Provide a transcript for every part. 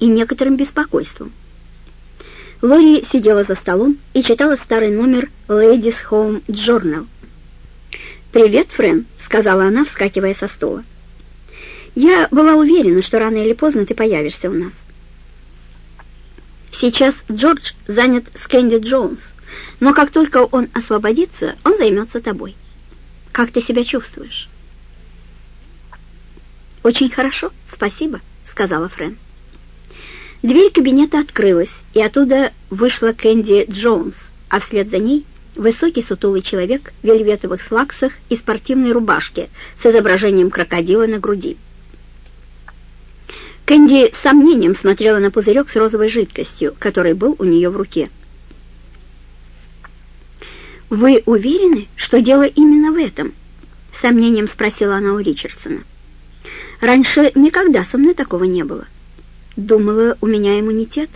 и некоторым беспокойством. Лори сидела за столом и читала старый номер Ladies Home Journal. «Привет, Френ», — сказала она, вскакивая со стола. «Я была уверена, что рано или поздно ты появишься у нас. Сейчас Джордж занят с Кэнди Джонс, но как только он освободится, он займется тобой. Как ты себя чувствуешь?» «Очень хорошо, спасибо», — сказала Френ. Дверь кабинета открылась, и оттуда вышла Кэнди Джонс, а вслед за ней высокий сутулый человек в вельветовых слаксах и спортивной рубашке с изображением крокодила на груди. Кэнди с сомнением смотрела на пузырек с розовой жидкостью, который был у нее в руке. «Вы уверены, что дело именно в этом?» — сомнением спросила она у Ричардсона. «Раньше никогда со мной такого не было. Думала, у меня иммунитет».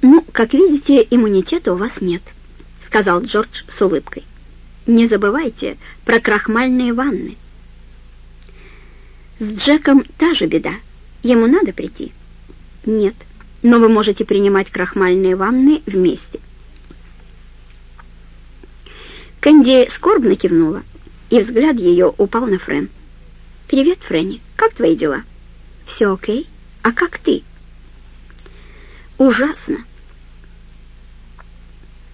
«Ну, как видите, иммунитета у вас нет», — сказал Джордж с улыбкой. «Не забывайте про крахмальные ванны. С Джеком та же беда. Ему надо прийти? Нет, но вы можете принимать крахмальные ванны вместе. Кэнди скорбно кивнула, и взгляд ее упал на Френ. «Привет, Фрэнни, как твои дела?» «Все окей? А как ты?» «Ужасно!»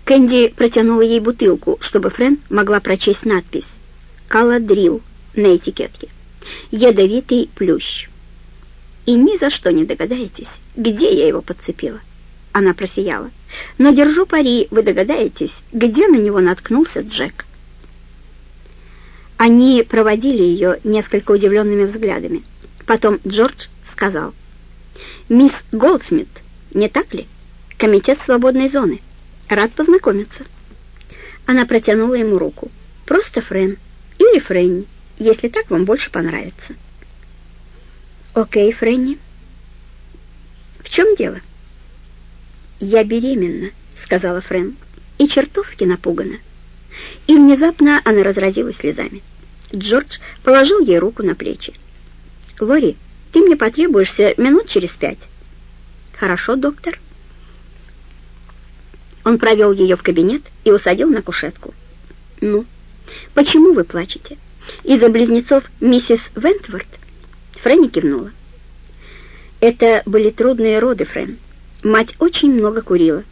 Кэнди протянула ей бутылку, чтобы Френ могла прочесть надпись «Каладрил» на этикетке ядовитый плющ. И ни за что не догадаетесь, где я его подцепила. Она просияла. Но держу пари, вы догадаетесь, где на него наткнулся Джек. Они проводили ее несколько удивленными взглядами. Потом Джордж сказал, «Мисс Голдсмит, не так ли? Комитет свободной зоны. Рад познакомиться». Она протянула ему руку. «Просто Френ или Френни если так вам больше понравится. Окей, Фрэнни. В чем дело? Я беременна, сказала Фрэн, и чертовски напугана. И внезапно она разразилась слезами. Джордж положил ей руку на плечи. «Лори, ты мне потребуешься минут через пять». «Хорошо, доктор». Он провел ее в кабинет и усадил на кушетку. «Ну, почему вы плачете?» Из-за близнецов миссис Вентворд? Фрэнни кивнула. Это были трудные роды, Фрэн. Мать очень много курила.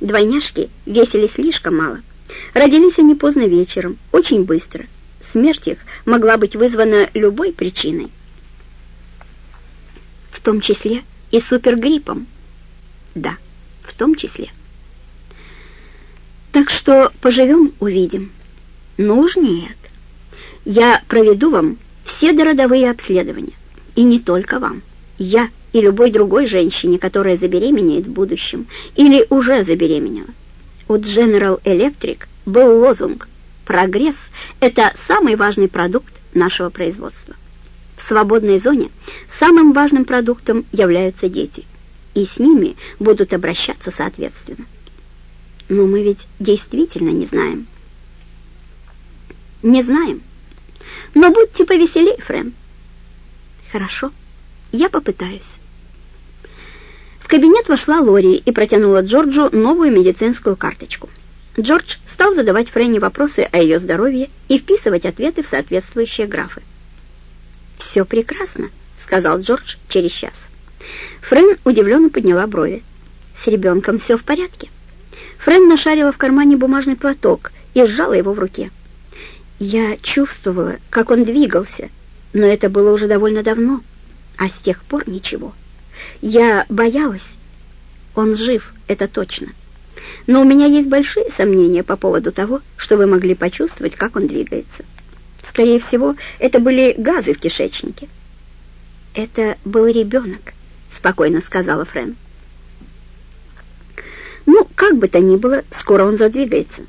Двойняшки весили слишком мало. Родились они поздно вечером, очень быстро. Смерть их могла быть вызвана любой причиной. В том числе и супергриппом. Да, в том числе. Так что поживем, увидим. Нужнее я проведу вам все дородовые обследования. И не только вам. Я и любой другой женщине, которая забеременеет в будущем или уже забеременела. У General Electric был лозунг «Прогресс – это самый важный продукт нашего производства». Свободной зоне самым важным продуктом являются дети, и с ними будут обращаться соответственно. Но мы ведь действительно не знаем. Не знаем, но будьте повеселей, Френ. Хорошо, я попытаюсь. В кабинет вошла Лори и протянула Джорджу новую медицинскую карточку. Джордж стал задавать Фрэнни вопросы о ее здоровье и вписывать ответы в соответствующие графы. «Все прекрасно», — сказал Джордж через час. Фрэн удивленно подняла брови. «С ребенком все в порядке». Фрэн нашарила в кармане бумажный платок и сжала его в руке. Я чувствовала, как он двигался, но это было уже довольно давно, а с тех пор ничего. Я боялась. Он жив, это точно. Но у меня есть большие сомнения по поводу того, что вы могли почувствовать, как он двигается. Скорее всего, это были газы в кишечнике. «Это был ребенок», — спокойно сказала Френ. «Ну, как бы то ни было, скоро он задвигается.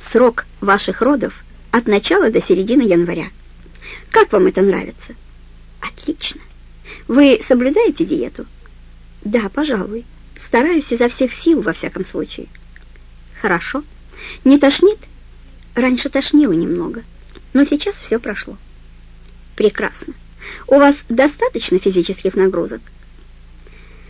Срок ваших родов от начала до середины января. Как вам это нравится? Отлично. Вы соблюдаете диету? Да, пожалуй. Стараюсь изо всех сил, во всяком случае. Хорошо. Не тошнит? Раньше тошнило немного, но сейчас все прошло. Прекрасно. У вас достаточно физических нагрузок?